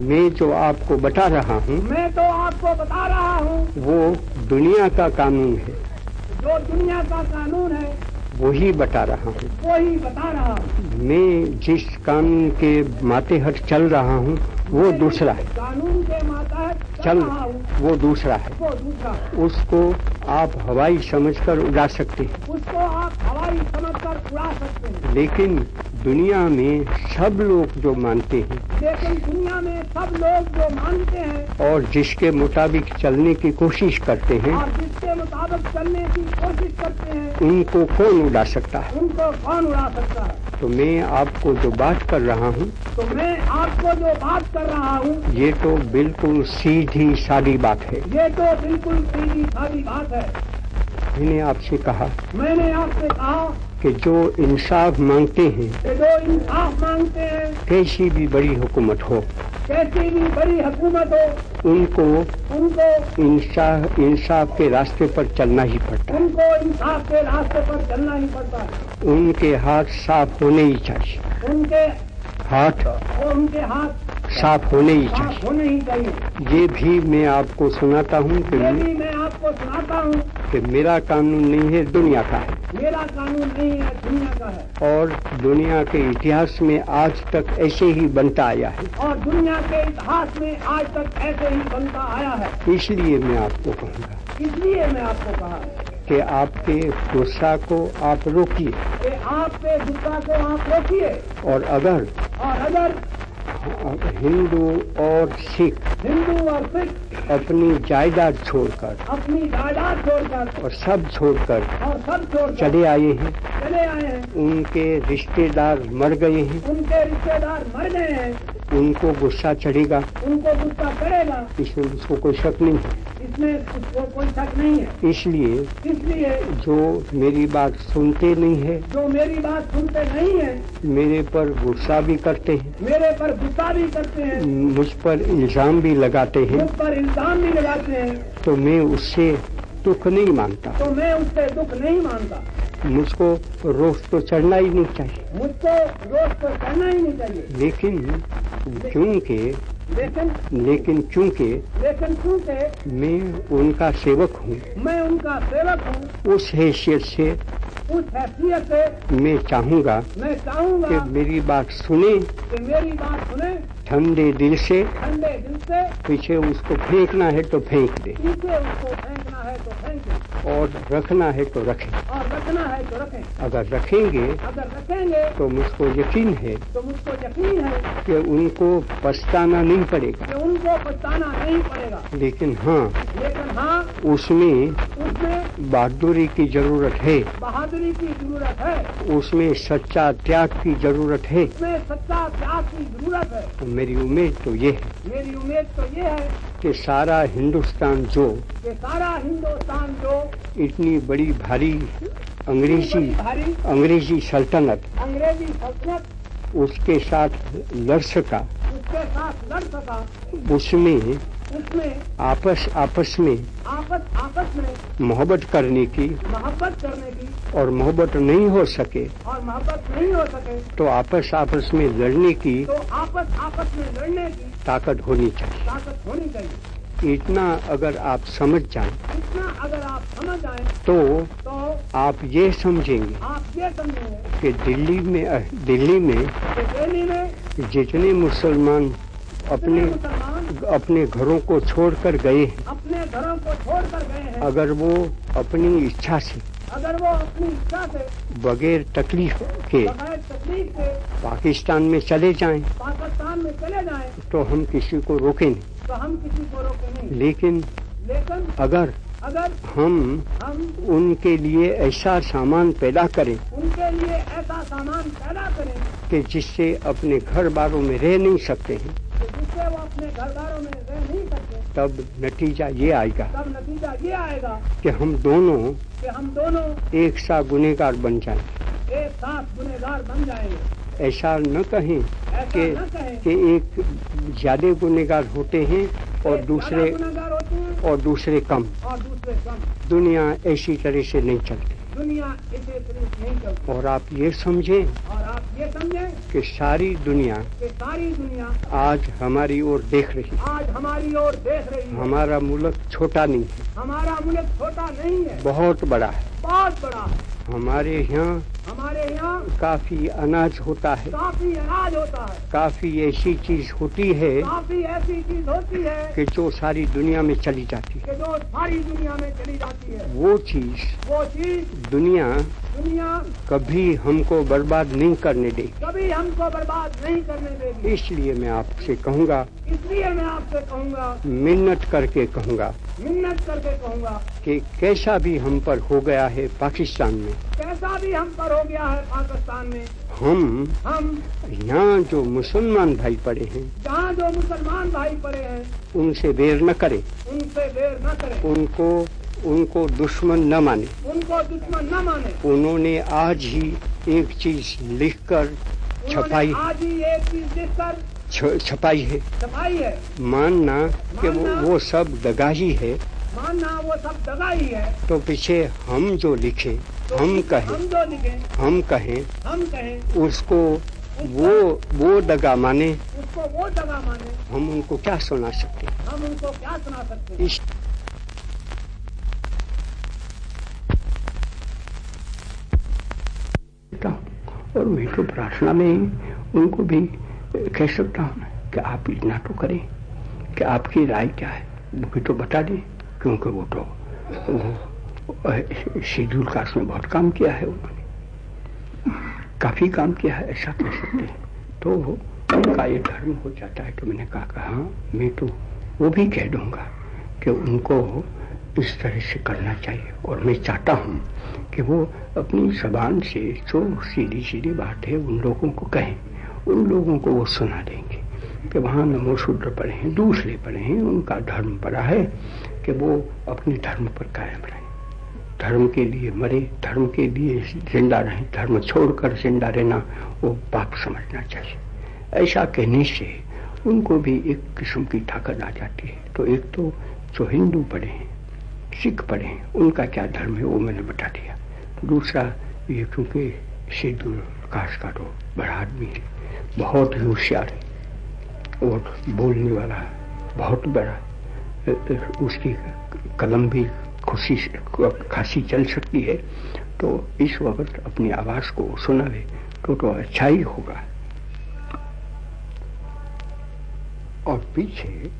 मैं जो आपको बता रहा हूँ मैं तो आपको बता रहा हूँ। वो दुनिया का कानून है। जो दुनिया का कानून है वही बता रहा हूँ। वही बता रहा हूँ। मैं जिस कानून के मातेहट चल रहा हूँ वो दूसरा है। कानून के मातहत चल हूँ वो दूसरा है। वो दूसरा उसको आप हवाई समझकर उड़ा सकते हैं। उसको आप हवाई समझकर उड़ा सकते हैं। लेकिन दुनिया में सब लोग जो मानते हैं। लेकिन दुनिया में सब लोग जो मानते हैं और जिसके मुताबिक चलने की कोशिश करते हैं और जिसके मुताबिक चलने की कोशिश करते हैं उनको कौन उड़ा सकता है? उनको कौन उड़ा सकता है? तो मैं आपको जो बात कर रहा हूँ तो मैं आपको जो बात कर रहा हूँ ये तो बिल्कुल सीधी सादी बात है। ये तो बिल्कुल सीधी सादी बात है। मैंने आपसे कहा मैंने आपसे कहा कि जो इंसाफ मांगते हैं जो इंसाफ मांगते हैं कैसी भी बड़ी हुकूमत हो कैसी भी बड़ी हुकूमत हो उनको उनको इंसाफ इंसाफ के रास्ते पर चलना ही पड़ता। है उनको इंसाफ के रास्ते पर चलना ही पड़ता। है उनके हाथ साफ़ होने ही चाहिए। उनके हाथ उनके हाथ साफ़ होने ही चाहिए। होने ही चाहिए। ये भी मैं आपको सुनाता हूँ कि, मैं आपको सुनाता हूँ कि मेरा कानून नहीं है दुनिया का है। मेरा कानून नहीं है दुनिया का है। और दुनिया के इतिहास में आज तक ऐसे ही बनता आया है। और दुनिया के इतिहास में आज तक ऐसे ही बनता आया है। इसलिए मैं आपको कहूँगा इसलिए मैं आपको कहा कि आपके गुस्सा को आप रोकिए। आपके गुस्सा को आप रोकिए। और अगर और अगर हिंदू और सिख हिंदू और सिख। अपनी जायदाद छोड़कर अपनी जायदाद छोड़कर। और सब छोड़कर और सब छोड़ चले आए हैं। चले आए हैं। उनके रिश्तेदार मर गए हैं। उनके रिश्तेदार मर गए हैं। उनको गुस्सा चढ़ेगा। उनको गुस्सा चढ़ेगा। इसमें उसको कोई शक नहीं है। इसमें कोई शक नहीं है। इसलिए इसलिए जो मेरी बात सुनते नहीं है जो मेरी बात सुनते नहीं है मेरे पर गुस्सा भी करते हैं मेरे पर गुस्सा भी करते हैं मुझ पर इल्ज़ाम भी लगाते हैं मुझ पर इल्ज़ाम भी लगाते हैं। तो मैं उससे दुख नहीं मानता। तो मैं उससे दुख नहीं मानता। मुझको रोज तो चढ़ना ही नहीं चाहिए। मुझको रोज तो चढ़ना ही नहीं चाहिए। लेकिन क्योंकि लेकिन लेकिन चूँकि लेकिन क्योंकि मैं उनका सेवक हूँ। मैं उनका सेवक हूँ। उस हैसियत से उस हैसियत से मैं चाहूँगा मैं कि चाहूँगा मेरी बात सुने कि मेरी बात सुने। ठंडे दिल से ठंडे दिल से पीछे उसको फेंकना है तो फेंक दे। पीछे उसको फेंकना है तो फेंके और रखना है तो रखें। और रखना है तो रखें। अगर रखेंगे अगर रखेंगे तो मुझको यकीन है तो मुझको यकीन है कि उनको पछताना नहीं पड़ेगा। कि उनको पछताना नहीं पड़ेगा। लेकिन हाँ लेकिन हाँ उसमें उसमें बहादुरी की ज़रूरत है। बहादुरी की ज़रूरत है। उसमें सच्चा त्याग की ज़रूरत है। उसमें सच्चा त्याग की ज़रूरत है। तो मेरी उम्मीद तो ये है मेरी उम्मीद तो ये है कि सारा हिंदुस्तान जो कि सारा हिंदुस्तान जो इतनी बड़ी भारी अंग्रेज़ी भारी अंग्रेज़ी सल्तनत अंग्रेज़ी सल्तनत उसके साथ लड़ सका। उसके साथ लड़ सका। उसमें उसमें आपस आपस में आपस आपस में मोहब्बत करने की मोहब्बत करने की और मोहब्बत नहीं हो सके और मोहब्बत नहीं हो सके तो आपस आपस में लड़ने की तो आपस आपस में लड़ने की ताकत होनी चाहिए। ताकत होनी चाहिए। इतना अगर आप समझ जाए इतना अगर आप समझ आए तो तो आप ये समझेंगे आप ये समझेंगे कि दिल्ली में दिल्ली में दिल्ली में जितने मुसलमान अपने अपने घरों को छोड़कर गए हैं। अपने घरों को छोड़कर गए हैं। अगर वो अपनी इच्छा से अगर वो अपनी इच्छा से बगैर तकलीफ़ के बगैर तकलीफ़ से पाकिस्तान में चले जाएँ पाकिस्तान में चले जाएँ तो हम किसी को रोकें नहीं। तो हम किसी को रोके नहीं। लेकिन लेकिन अगर अगर हम हम उनके लिए ऐसा सामान पैदा करें उनके लिए ऐसा सामान पैदा करें कि जिससे अपने घर बारों में रह नहीं सकते हैं वो अपने घरदारों में रह नहीं सकते। तब नतीजा ये आएगा तब नतीजा ये आएगा कि हम दोनों कि हम दोनों एक साथ गुनेगार बन जाएँ। एक साथ गुनेगार बन जाएँगे। ऐसा न कहें कि कि एक ज़्यादा गुनेगार होते हैं और दूसरे हैं और दूसरे कम। और दूसरे कम। दुनिया ऐसी तरह से नहीं चलती। दुनिया इसे नहीं चलती। और आप ये समझें और आप ये समझें कि सारी दुनिया कि सारी दुनिया आज हमारी ओर देख रही है। आज हमारी ओर देख रही है। हमारा मुल्क छोटा नहीं है। हमारा मुल्क छोटा नहीं है। बहुत बड़ा है। बहुत बड़ा है। हमारे यहाँ हमारे यहाँ काफ़ी अनाज होता है। काफ़ी अनाज होता है। काफ़ी ऐसी चीज़ होती है काफ़ी ऐसी चीज़ होती है कि जो सारी दुनिया में चली जाती है। कि जो सारी दुनिया में चली जाती है। वो चीज़ वो चीज़ दुनिया दुनिया कभी हमको बर्बाद नहीं करने देगी। कभी हमको बर्बाद नहीं करने देगी। इसलिए मैं आपसे कहूँगा इसलिए मैं आपसे कहूँगा मिन्नत करके कहूँगा मिन्नत करके कहूँगा कि कैसा भी हम पर हो गया है पाकिस्तान में कैसा भी हम पर हो गया है पाकिस्तान में। हम हम यहाँ जो मुसलमान भाई पड़े हैं जहाँ जो मुसलमान भाई पड़े हैं उनसे बेर न करें। उनसे देर न करें। उनको उनको दुश्मन न माने। उनको दुश्मन न माने। उन्होंने आज ही एक चीज़ लिखकर छपाई आज ही एक चीज़ लिखकर छपाई है। छपाई है। मानना कि वो वो सब दगाही है। मानना वो सब दगा ही है। तो पीछे हम जो लिखे तो हम कहें हम जो लिखें हम कहें हम कहें उसको वो वो दगा माने उसको वो दगा माने हम उनको क्या सुना सकते हम उनको क्या सुना सकते इस और मैं तो प्रार्थना में ही उनको भी कह सकता हूँ कि आप इतना तो करें कि आपकी राय क्या है वो भी तो बता दें। क्योंकि वो तो शेड्यूल कास्ट में बहुत काम किया है उन्होंने। काफ़ी काम किया है, ऐसा कह सकते हैं। तो उनका ये धर्म हो जाता है तो मैंने कहा कि हाँ मैं तो वो भी कह दूँगा कि उनको इस तरह से करना चाहिए। और मैं चाहता हूँ कि वो अपनी जबान से जो सीधी सीधी बात है, उन लोगों को कहें। उन लोगों को वो सुना देंगे कि वहाँ नमो शूद्र पढ़े हैं, दूसरे पढ़े हैं, उनका धर्म पड़ा है। कि वो अपने धर्म पर कायम रहे। धर्म के लिए मरे, धर्म के लिए ज़िंदा रहे, धर्म छोड़कर ज़िंदा रहना वो पाप समझना चाहिए। ऐसा कहने से उनको भी एक किस्म की ताकत आ जाती है। तो एक तो जो हिंदू पढ़े हैं, सिख पढ़े हैं, उनका क्या धर्म है वो मैंने बता दिया। दूसरा ये क्योंकि शेड्यूल कास्ट का तो बड़ा आदमी है, बहुत ही होशियार है और बोलने वाला बहुत बड़ा उसकी कलम भी खुशी खासी चल सकती है। तो इस वक्त अपनी आवाज़ को सुनावे तो तो अच्छा ही होगा। और पीछे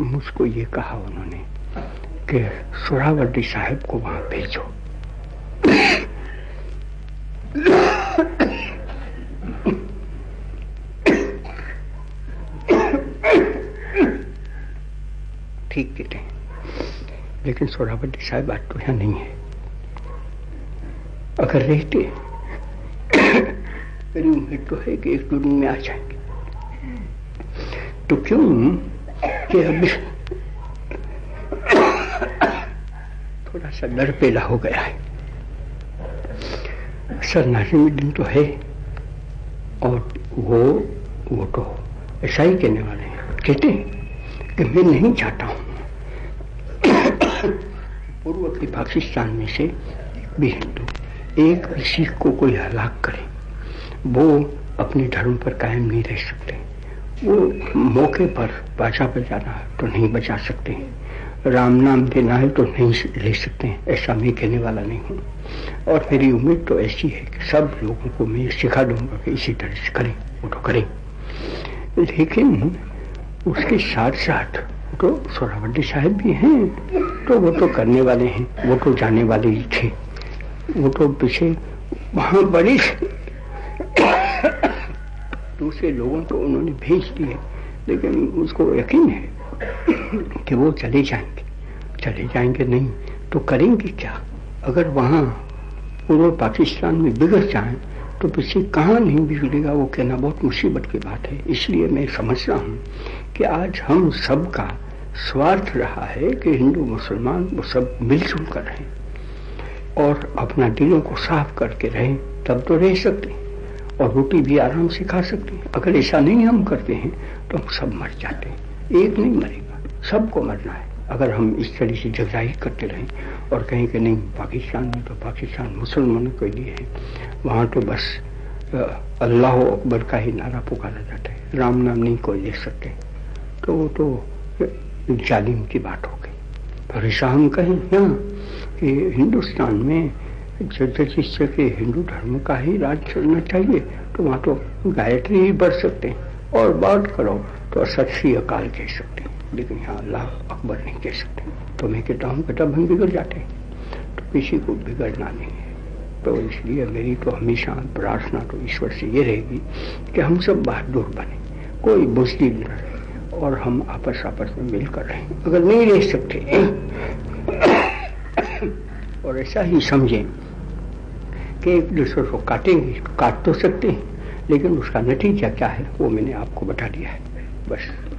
मुझको ये कहा उन्होंने कि, सुरावर्दी साहब को वहाँ भेजो। ठीक कहते हैं। लेकिन सोरावर्दी साहब बात तो यहाँ नहीं है। अगर रहते मेरी उम्मीद तो है कि एक दो दिन में आ जाएँगे। तो क्यों कि अभी थोड़ा सा डर पैदा हो गया है। सरनारी में दिन तो है, और वो वो तो ऐसा ही कहने वाले हैं। कहते हैं कि मैं नहीं चाहता हूँ। पूर्व के पाकिस्तान में से भी हिंदू एक भी सिख को कोई हलाक करे, वो अपने धर्म पर कायम नहीं रह सकते। वो मौके पर बाजा बजाना तो नहीं बजा सकते हैं, राम नाम देना है तो नहीं ले सकते हैं, ऐसा मैं कहने वाला नहीं हूँ। और मेरी उम्मीद तो ऐसी है कि सब लोगों को मैं सिखा दूँगा कि इसी तरह से करें, वो तो करें। लेकिन उसके साथ साथ तो सोरावर्दी साहब भी हैं तो वो तो करने वाले हैं, वो तो जाने वाले ही थे। वो तो पीछे वहाँ बड़ी दूसरे लोगों को उन्होंने भेज दिए, लेकिन उसको यकीन है कि वो चले जाएँगे। चले जाएँगे नहीं तो करेंगे क्या? अगर वहाँ पूर्व पाकिस्तान में बिगड़ जाए तो पीछे कहाँ नहीं बिगड़ेगा? वो कहना बहुत मुसीबत की बात है। इसलिए मैं समझ रहा हूँ कि आज हम सबका स्वार्थ रहा है कि हिंदू, मुसलमान, वो सब मिलजुल कर रहें और अपना दिलों को साफ़ करके रहें, तब तो रह सकते हैं और रोटी भी आराम से खा सकते हैं। अगर ऐसा नहीं हम करते हैं तो हम सब मर जाते हैं। एक नहीं मरेगा, सबको मरना है। अगर हम इस तरह से जगजाहिर करते रहें और कहें कि नहीं, पाकिस्तान में तो पाकिस्तान मुसलमानों के लिए है, वहाँ तो बस अल्लाह अकबर का ही नारा पुकारा जाता है। राम नाम नहीं कोई ले सकते। तो वो तो जालिम की बात हो गई। पर ऐसा हम कहें ना कि हिंदुस्तान में जब जिस के हिंदू धर्म का ही राज चलना चाहिए तो वहाँ तो गायत्री ही बढ़ सकते हैं। और बात करो तो सत श्री अकाल कह सकते हैं। लेकिन यहाँ अल्लाह अकबर नहीं कह सकते। तो मैं कहता हूँ, बेटा हम बिगड़ जाते हैं। तो किसी को बिगड़ना नहीं है। तो इसलिए मेरी तो हमेशा प्रार्थना तो ईश्वर से ये रहेगी कि हम सब बहादुर बने। कोई बुजदिल न रहे। और हम आपस आपस में मिलकर रहें। अगर नहीं रह सकते, और ऐसा ही समझें कि एक दूसरे को काटेंगे, काट तो सकते हैं, लेकिन उसका नतीजा क्या है, वो मैंने आपको बता दिया है। बस।